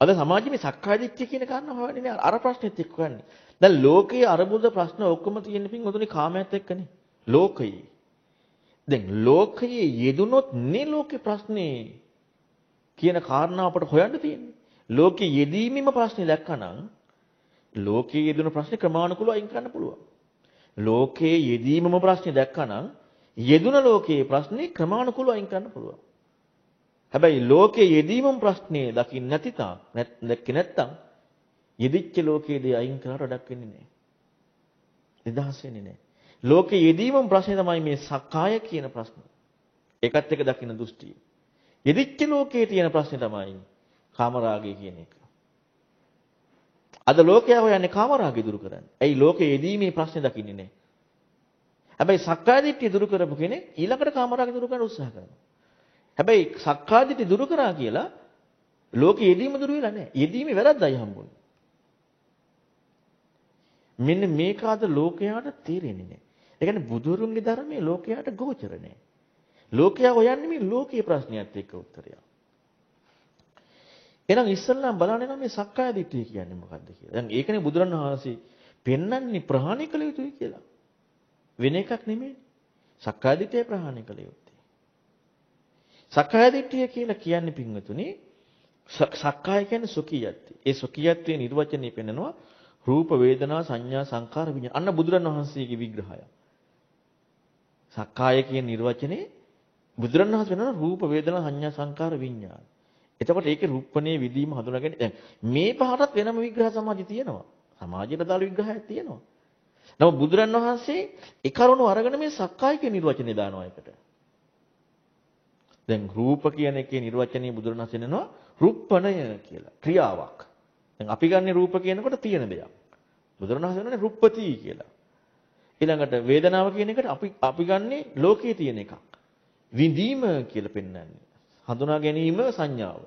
අද සමාජයේ මේ සක්කාය දිට්ඨිය කියන කාරණා හොයන්නේ නෑ අර ප්‍රශ්නෙත් එක්ක හොයන්නේ. දැන් ලෝකයේ අරබුද ප්‍රශ්න ඔක්කොම තියෙන පින් උතුනේ කාමයට එක්කනේ. ලෝකයේ. දැන් ලෝකයේ යෙදුනොත් නේ ලෝකේ ප්‍රශ්නේ කියන කාරණා අපට හොයන්න තියෙන්නේ. ලෝකයේ යෙදීමෙම ප්‍රශ්නේ දැක්කනම් ලෝකයේ යෙදුන ප්‍රශ්නේ ක්‍රමානුකූලව අයින් කරන්න පුළුවන්. ලෝකයේ යෙදීමම ප්‍රශ්නේ දැක්කනම් යෙදුන ලෝකයේ ප්‍රශ්නේ ක්‍රමානුකූලව අයින් කරන්න පුළුවන්. හැබැයි ලෝකයේ යෙදීමම ප්‍රශ්නේ දකින්න නැති තාක් නැත්කේ නැත්තම් යෙදිච්ච ලෝකයේදී අයින් කරලා වැඩක් වෙන්නේ නැහැ. නිදහස් වෙන්නේ නැහැ. ලෝකයේ යෙදීමම ප්‍රශ්නේ තමයි මේ සක්කාය කියන ප්‍රශ්නේ. ඒකත් එක දකින්න දෘෂ්ටිය. යෙදිච්ච ලෝකයේ තියෙන ප්‍රශ්නේ තමයි කාමරාගය කියන එක. අද ලෝකයා හොයන්නේ කාමරාගය දුරු කරන්න. ඇයි ලෝකයේ යෙදීමේ ප්‍රශ්නේ දකින්නේ නැහැ. හැබැයි සක්කාය දිට්ඨිය දුරු කරපු කෙනෙක් ඊළඟට කාමරාගය දුරු කරන්න උත්සාහ කරනවා. හැබැයි සක්කාය දිට්ඨිය දුරු කරා කියලා ලෝකයේ යෙදීම දුරු වෙලා නැහැ. යෙදීමේ වැරද්දයි හම්බුනේ. මෙන්න මේක අද ලෝකයාට තේරෙන්නේ නැහැ. ඒ කියන්නේ බුදුරුන්ගේ ධර්මයේ ලෝකයාට ගෝචර නැහැ. ලෝකයා හොයන්නේ මේ ලෝකීය ප්‍රශ්නයත් එක්ක උත්තරයක්. එහෙනම් ඉස්සල්ලාම බලන්න නම් මේ සක්කාය දිට්ඨිය කියන්නේ මොකක්ද කියලා. දැන් ඒකනේ බුදුරණවහන්සේ පෙන්වන්නේ ප්‍රහාණය කළ යුතුයි කියලා. වෙන එකක් නෙමෙයි. සක්කාය දිට්ඨිය ප්‍රහාණය කළ යුත්තේ. සක්කාය දිට්ඨිය කියලා කියන්නේ පින්වතුනි සක්කාය කියන්නේ සුඛියත්ති. ඒ සුඛියත්වයේ නිර්වචනය පෙන්නනවා රූප වේදනා සංඥා සංකාර විඤ්ඤාණ. අන්න බුදුරණවහන්සේගේ විග්‍රහය. සක්කාය කියන නිර්වචනේ බුදුරණවහන්සේ වෙනවා රූප වේදනා සංඥා සංකාර විඤ්ඤාණ. එතකොට ඒකේ රූපණේ විදීම හඳුනාගෙන දැන් මේ පහටත් වෙනම විග්‍රහ සමාධිය තියෙනවා. සමාජයට දාලා විග්‍රහයක් තියෙනවා. නමුත් බුදුරන් වහන්සේ ඒ කරුණු අරගෙන මේ සක්කායික නිර්වචනය දානවා එකට. දැන් රූප කියන එකේ නිර්වචනය බුදුරන් වහන්සේ දෙනවා රුප්පණය කියලා ක්‍රියාවක්. දැන් අපි ගන්නේ රූප කියනකොට තියෙන දෙයක්. බුදුරන් වහන්සේ දෙනනේ රුප්පති කියලා. ඊළඟට වේදනාව කියන එකට අපි අපි ගන්නේ ලෝකයේ තියෙන එකක්. විඳීම කියලා පෙන්වන්නේ. හඳුනා ගැනීම සංඥාව.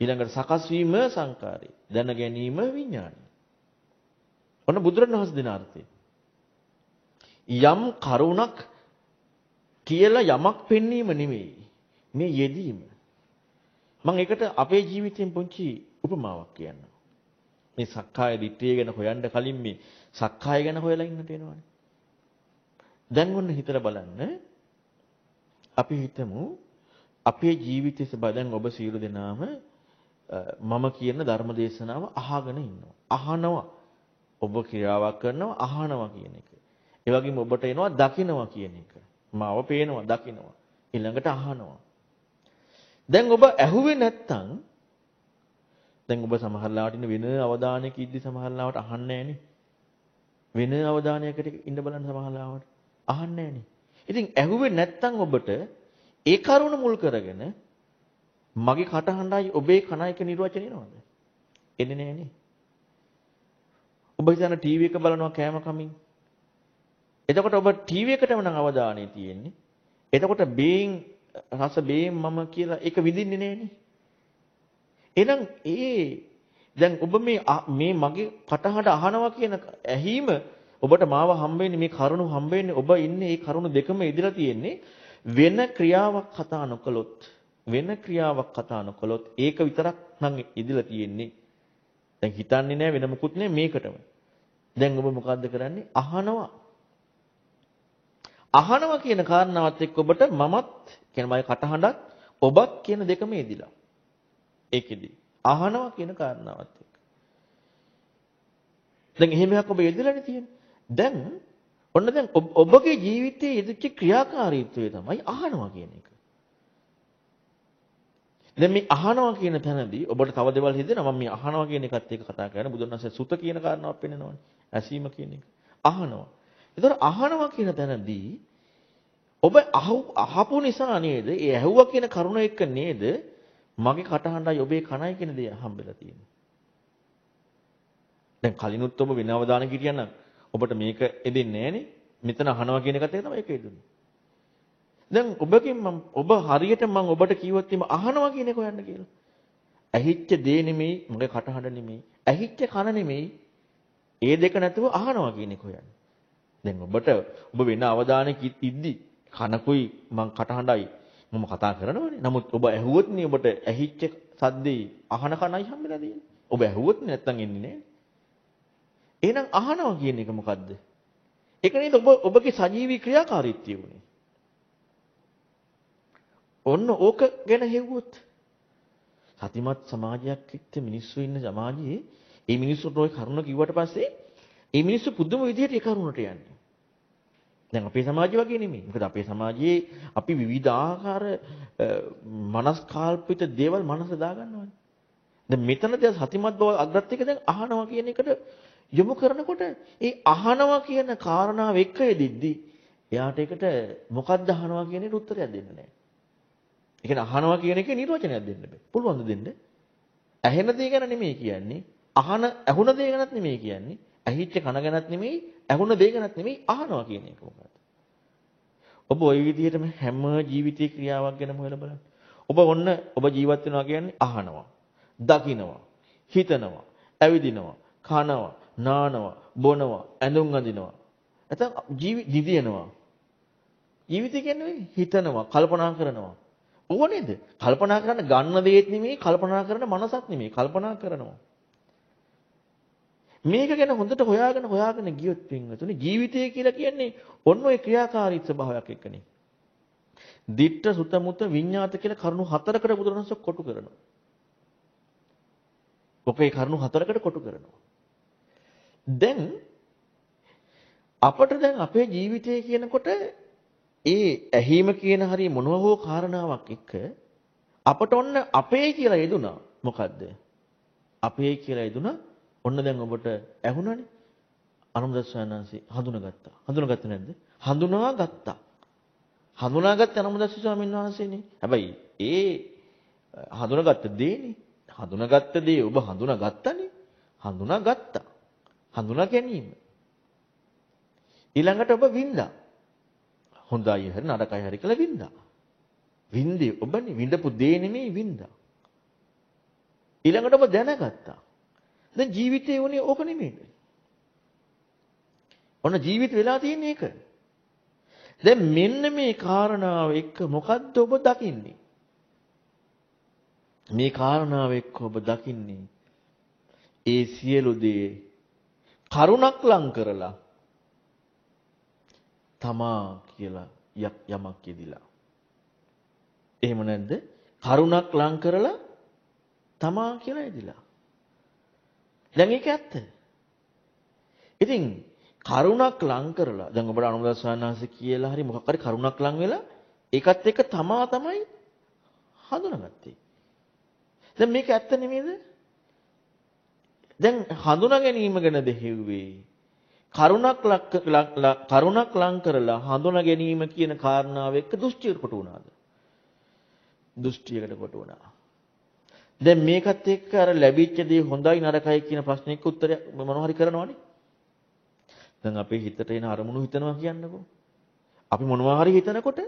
ඊළඟට සකස් වීම සංකාරය. දැන ගැනීම විඥානය. ඔන්න බුදුරණවහන්සේ දෙන අර්ථය. යම් කරුණක් කියලා යමක් පෙන්වීම නෙමෙයි. මේ යෙදීම. මම ඒකට අපේ ජීවිතයෙන් පුංචි උපමාවක් කියන්නම්. මේ සක්කාය දිට්ඨිය ගැන හොයන්න කලින් මේ සක්කාය ගැන හොයලා ඉන්න තියෙනවානේ. දැන් ඔන්න හිතලා බලන්න. අපි හිතමු අපේ ජීවිතයේ සබඳන් ඔබ සියලු දෙනාම මම කියන ධර්ම දේශනාව අහගෙන ඉන්නවා. අහනවා. ඔබ ක්‍රියාවක් කරනවා අහනවා කියන එක. ඒ වගේම ඔබට එනවා දකිනවා කියන එක. මාව පේනවා දකිනවා. ඊළඟට අහනවා. දැන් ඔබ ඇහුවේ නැත්තම් දැන් ඔබ සමහරලාට ඉන්න වෙන අවධානයක ඉද්දි සමහරලාට අහන්නේ නැහනේ. වෙන අවධානයකට ඉන්න බලන්න සමහරලාට අහන්නේ නැහනේ. ඉතින් ඇහුවේ නැත්තම් ඔබට ඒ කරුණ මුල් කරගෙන මගේ කටහඬයි ඔබේ කණයික නිර්වචනය එනවද? එන්නේ නැහනේ. ඔබ හිතන ටීවී එක බලනවා කෑම කමින්. එතකොට ඔබ ටීවී එකටම නම් අවධානය තියෙන්නේ. එතකොට බේන් රස බේන් මම කියලා ඒක විඳින්නේ නැහනේ. එහෙනම් ඒ දැන් ඔබ මේ මේ මගේ කටහඬ අහනවා කියන ඇහිම ඔබට මාව හම්බෙන්නේ මේ කරුණු හම්බෙන්නේ ඔබ ඉන්නේ මේ කරුණු දෙකම ඉදලා තියෙන්නේ වෙන ක්‍රියාවක් කතා නොකළොත් වෙන ක්‍රියාවක් කතා නොකළොත් ඒක විතරක් නම් ඉදලා තියෙන්නේ. දැන් හිතන්නේ නැහැ වෙන මොකුත් නැහැ මේකටම. දැන් ඔබ මොකද්ද කරන්නේ? අහනවා. අහනවා කියන කාරණාවත් එක්ක ඔබට මමත් කියන මගේ කටහඬත් ඔබත් කියන දෙකම ඉදිලා ඒකෙදි අහනවා කියන කාරණාවත් එක්ක. දැන් එහෙම එකක් ඔබ යෙදලානේ තියෙන්නේ. දැන් ඔන්න දැන් ඔබගේ ජීවිතයේ යෙදිච්ච ක්‍රියාකාරීත්වය තමයි අහනවා කියන එක. දැන් මේ අහනවා කියන තැනදී ඔබට තව දේවල් හිතෙනවා මම මේ අහනවා කියන එකත් එක්ක කතා කරන්නේ බුදුන් වහන්සේ සුත කියන කාරණාවක් පෙන්නනවානේ. ඇසීම කියන එක. අහනවා. ඒතර අහනවා කියන තැනදී ඔබ අහපු නිසා නේද? ඒ ඇහුවා කියන කරුණ එක්ක නේද මගේ කටහඬයි ඔබේ කනයි කියන දේ හම්බෙලා තියෙනවා. දැන් කලිනුත් ඔබ වෙන අවධානය කිරියනම් ඔබට මේක එදෙන්නේ නැහනේ. මෙතන අහනවා කියන එකත් එක තමයි ඒක එදුනේ. දැන් ඔබකින් මම ඔබ හරියට මම ඔබට කිව්වොත් එimhe අහනවා කියන එක හොයන්න කියලා. ඇහිච්ච දේ නෙමෙයි, මගේ කටහඬ නෙමෙයි, ඇහිච්ච කන නෙමෙයි. ඒ දෙක නැතුව අහනවා කියන එක හොයන්න. දැන් ඔබට ඔබ වෙන අවධානයක ඉද්දි කනකුයි මං කටහඬයි මම කතා කරනවනේ. නමුත් ඔබ ඇහුවොත් නේ ඔබට ඇහිච්ච සද්දේ අහන කණයි හම්බෙලා තියෙන්නේ. ඔබ ඇහුවොත් නැත්තම් එන්නේ නෑ. එහෙනම් අහනවා කියන එක මොකද්ද? ඒක නේද ඔබ ඔබගේ සජීවී ක්‍රියාකාරීත්වය උනේ. ඔන්න ඕක ගැන හෙව්වොත් සතිමත් සමාජයක් එක්ක මිනිස්සු ඉන්න සමාජයේ ඒ මිනිස්සුන්ට ওই කරුණ කිව්වට පස්සේ ඒ මිනිස්සු පුදුම විදිහට ඒ කරුණට යන්නේ. දැන් අපේ සමාජය වගේ නෙමෙයි. මොකද අපේ සමාජයේ අපි විවිධාකාර මනස්කාල්පිත දේවල් මනස දාගන්නවානේ. දැන් මෙතනදී සතිමත් බව අග්‍රත් එක දැන් අහනවා කියන එකට යොමු කරනකොට ඒ අහනවා කියන කාරණාව එක්ක යෙදිද්දි එයාට ඒකට මොකක්ද අහනවා කියන එකට උත්තරයක් දෙන්න නැහැ. ඒ කියන්නේ අහනවා කියන එකේ නිර්වචනයක් දෙන්න බෑ. පුළුවන් දෙන්න? ඇහෙන දේ ගැන නෙමෙයි කියන්නේ. අහන ඇහුන දේ ගැනත් නෙමෙයි කියන්නේ. ඇහිච්ච කන ගැනත් නෙමෙයි, ඇහුන දේ ගැනත් නෙමෙයි අහනවා කියන එක මොකක්ද? ඔබ ওই විදිහටම හැම ජීවිතේ ක්‍රියාවක් ගැනම හොයලා බලන්න. ඔබ ඔන්න ඔබ ජීවත් වෙනවා කියන්නේ අහනවා, දකිනවා, හිතනවා, ඇවිදිනවා, කනවා, නානවා, බොනවා, ඇඳුම් අඳිනවා. නැත්නම් ජීවි දිදිනවා. ජීවිතය කියන්නේ හිතනවා, කල්පනා කරනවා. ඕව නේද? කල්පනා කරන්න ගන්න දෙයක් නෙමෙයි, කල්පනා කරන මනසක් නෙමෙයි, කල්පනා කරනවා. මේක ගැන හොඳට හොයාගෙන හොයාගෙන ගියොත් පින්වතුනි ජීවිතය කියලා කියන්නේ ඔන්න ඔය ක්‍රියාකාරී ස්වභාවයක් එක්කනේ. දිට්ඨ සුත මුත විඤ්ඤාත කියලා කරුණු හතරකට බුදුරජාණන්සේ කොටු කරනවා. ඔකේ කරුණු හතරකට කොටු කරනවා. දැන් අපට දැන් අපේ ජීවිතය කියනකොට ඒ ඇහිම කියන හරිය මොනවා හෝ කාරණාවක් එක්ක අපට ඔන්න අපේ කියලා යෙදුනා. මොකද්ද? අපේ කියලා යෙදුනා. ඔන්න දැන් ඔබට ඇහුණානේ. අනුමදස්සයන්න්සේ හඳුනාගත්තා. හඳුනාගත්තේ නැද්ද? හඳුනාගත්තා. හඳුනාගත්තේ අනුමදස්ස ස්වාමීන් වහන්සේනේ. හැබැයි ඒ හඳුනාගත්ත දේනේ. හඳුනාගත්ත දේ ඔබ හඳුනාගත්තනේ. හඳුනාගත්තා. හඳුනා ගැනීම. ඊළඟට ඔබ වින්දා. හොඳයි හරි නරකයි හරි කියලා වින්දා. වින්දේ ඔබනේ විඳපු දේ නෙමෙයි වින්දා. ඊළඟට ඔබ දැනගත්තා. දැන් ජීවිතේ උනේ ඕක නෙමෙයිද? ඔන්න ජීවිත වෙලා තියෙන්නේ ඒක. දැන් මෙන්න මේ කාරණාව එක්ක මොකද්ද ඔබ දකින්නේ? මේ කාරණාව එක්ක ඔබ දකින්නේ ඒ සියලු දේ කරුණක් ලං කරලා තමා කියලා යමක් යෙදිලා. එහෙම නැද්ද? කරුණක් ලං කරලා තමා කියලා යෙදිලා. දැන් ඒක ඇත්ත. ඉතින් කරුණක් ලං කරලා දැන් ඔබට අනුමදස් සානහස කියලා හරි මොකක් හරි කරුණක් ලං වෙලා ඒකත් එක්ක තමා තමයි හඳුනාගත්තේ. දැන් මේක ඇත්ත නෙමෙයිද? දැන් හඳුනා ගැනීම ගැන දෙහෙව්වේ කරුණක් කරුණක් ලං කරලා හඳුනා ගැනීම කියන කාරණාව එක්ක දෘෂ්ටියකට කොට වුණාද? දෘෂ්ටියකට කොට වුණා. දැන් මේකත් එක්ක අර ලැබිච්ච දේ හොඳයි නරකයි කියන ප්‍රශ්නෙක උත්තරය මොනවා හරි කරනවනේ. දැන් අපේ හිතට එන අරමුණු හිතනවා කියන්නකෝ. අපි මොනවා හරි හිතනකොට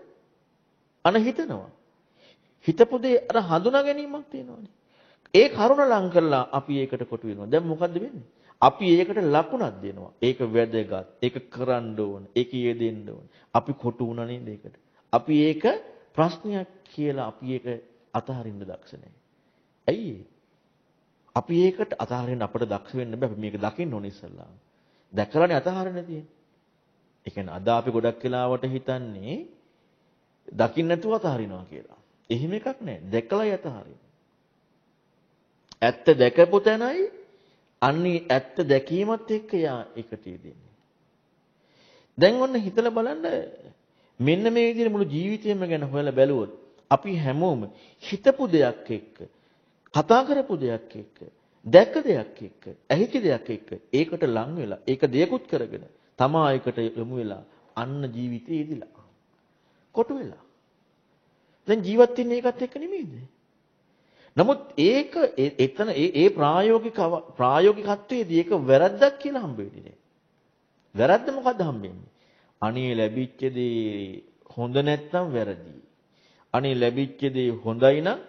අන හිතනවා. හිතපු දේ අර හඳුනා ගැනීමක් තියෙනවනේ. ඒ කරුණ ලං කරලා අපි ඒකට කොටු වෙනවා. දැන් මොකද්ද වෙන්නේ? අපි ඒකට ලකුණක් දෙනවා. ඒක වැදගත්. ඒක කරන්න ඕන. ඒක යෙදෙන්න ඕන. අපි කොටු වුණා නේද ඒකට? අපි ඒක ප්‍රශ්නයක් කියලා අපි ඒක අතහරින්න දක්ෂ ඇයි අපි ඒකට අතහරින්න අපිට දක්ෂ වෙන්න බෑ. අපි මේක දකින්න ඕනේ ඉස්සල්ලා. දැකලානේ අතහරින්න තියෙන්නේ. ඒ කියන්නේ අද අපි ගොඩක් වෙලාවට හිතන්නේ දකින්න නැතුව අතහරිනවා කියලා. එහෙම එකක් නෑ. දැකලායි අතහරින්නේ. ඇත්ත දැකපු තැනයි අන්නේ ඇත්ත දැකීමත් එක්ක යා එකට යෙදෙන්නේ. දැන් ඔන්න හිතලා බලන්න මෙන්න මේ විදිහට මුළු ජීවිතේම ගැන හොයලා බැලුවොත් අපි හැමෝම හිතපු දෙයක් එක්ක කතා කරපු දෙයක් එක්ක දැක්ක දෙයක් එක්ක ඇහිච්ච දෙයක් එක්ක ඒකට ලං වෙලා ඒක දෙයකුත් කරගෙන තමා ඒකට යොමු වෙලා අන්න ජීවිතේ ඉදිලා කොටු වෙලා දැන් ජීවත් වෙන්නේ ඒකත් එක්ක නෙමෙයිද නමුත් ඒක එතන ඒ ඒ ප්‍රායෝගික ප්‍රායෝගිකත්වයේදී ඒක වැරද්දක් කියලා හම්බ වෙන්නේ නෑ. වැරද්ද මොකද්ද හම්බෙන්නේ? අනේ ලැබිච්ච දේ හොඳ නැත්නම් වැරදි. අනේ ලැබිච්ච දේ හොඳයි නම්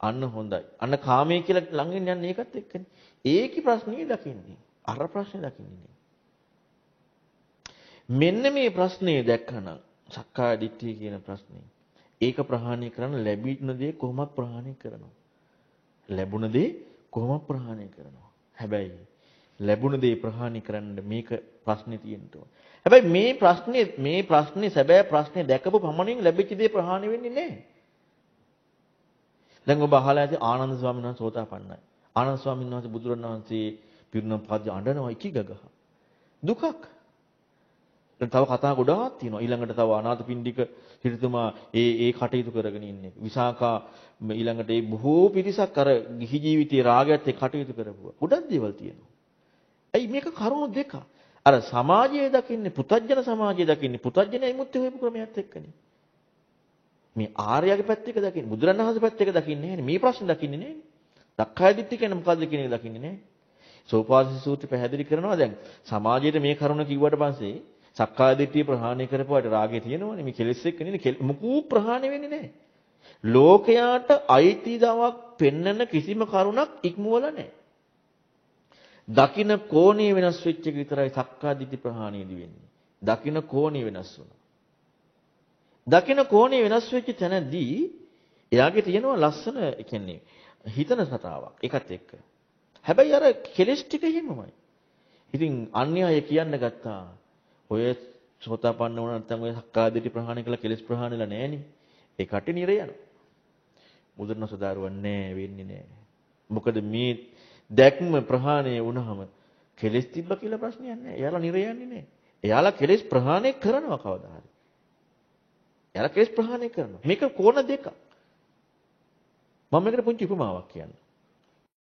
අන්න හොඳයි. අන්න කාමයේ කියලා ළඟින් යන්නේ ඒකත් එක්කනේ. ඒකේ ප්‍රශ්නේ දකින්නේ. අර ප්‍රශ්නේ දකින්නේ මෙන්න මේ ප්‍රශ්නේ දැක්කනම් සක්කාය දිට්ඨිය කියන ප්‍රශ්නේ. ඒක ප්‍රහාණය කරන්න ලැබින දේ කොහොමද ප්‍රහාණය කරනවා. ලැබුණ දේ කොහොමද ප්‍රහාණය කරනවා. හැබැයි ලැබුණ දේ ප්‍රහාණය කරන්න මේක ප්‍රශ්නේ තියෙනවා. හැබැයි මේ ප්‍රශ්නේ මේ ප්‍රශ්නේ සැබෑ ප්‍රශ්නේ දැකපු පමණින් ලැබිච්ච දේ ප්‍රහාණය වෙන්නේ නැහැ. දැන් ඔබ අහලා ඇති ආනන්ද ස්වාමීන් වහන්සේ සෝතාපන්නයි. ආනන්ද ස්වාමීන් වහන්සේ බුදුරණවහන්සේ පිරුණම් පද අඬනවා ඉකිගගහ. දුකක්. දැන් තව කතා ගොඩාක් තියෙනවා. ඊළඟට තව අනාථපිණ්ඩික සිටුතුමා ඒ ඒ කටයුතු කරගෙන ඉන්නේ. විසාකා ඊළඟට ඒ බොහෝ පිරිසක් අර ගිහි ජීවිතයේ රාගයත් එක්ක කටයුතු කරපුවා. ගොඩක් දේවල් තියෙනවා. ඇයි මේක කරුණු දෙක. අර සමාජයේ දකින්නේ පුතජන සමාජයේ දකින්නේ පුතජනයි මුත්‍ය හොයපු ක්‍රමයක් එක්කනේ. මේ ආර්යගේ පැත්ත එක දකින්නේ බුදුරණවහන්සේ පැත්ත එක දකින්නේ නැහැ මේ ප්‍රශ්නේ දකින්නේ නැහැ. දක්ඛාය දිට්ඨිය කියන්නේ මොකද්ද කියන එක දකින්නේ නැහැ. සෝපාසි සූත්‍රය පැහැදිලි කරනවා දැන් සමාජයේ මේ කරුණ කිව්වට පස්සේ සක්කාය දිට්ඨිය ප්‍රහාණය කරපුවාට රාගය තියෙනවනේ මේ කෙලෙස් එක්ක නෙනේ මුකු ප්‍රහාණය වෙන්නේ නැහැ. ලෝකයාට අයිතිදාවක් පෙන්නන කිසිම කරුණක් ඉක්මවල නැහැ. දකින්න කෝණේ වෙනස් වෙච්ච එක විතරයි සක්කාය දිට්ඨි ප්‍රහාණයදී වෙන්නේ. දකින්න කෝණේ වෙනස් වුණා. දකින්න කෝණේ වෙනස් වෙච්ච තැනදී එයාගේ තියෙනවා ලස්සන කියන්නේ හිතන සතාවක් ඒකත් එක්ක. හැබැයි අර කෙලස් ටික හිමමයි. ඉතින් අන්‍ය අය කියන්න ගත්තා. ඔය සෝතාපන්න වුණා නැත්නම් ඔය සක්කාදිටි ප්‍රහාණය කළ කෙලස් ප්‍රහාණයලා නෑනේ. ඒ කටේ නිර යනවා. මුදුන සදාරුවන්නේ වෙන්නේ නෑ. මොකද මේ දැක්ම ප්‍රහාණය වුණාම කෙලස් තිබ්බ කියලා ප්‍රශ්නයක් නෑ. එයාලා නිර යන්නේ නෑ. එයාලා කෙලස් ප්‍රහාණය කරනවා කවදා හරි. එයාලා කෙලස් ප්‍රහාණය කරනවා. මේක කෝණ දෙකක්. මම මේකට පුංචි උපමාවක් කියන්නම්.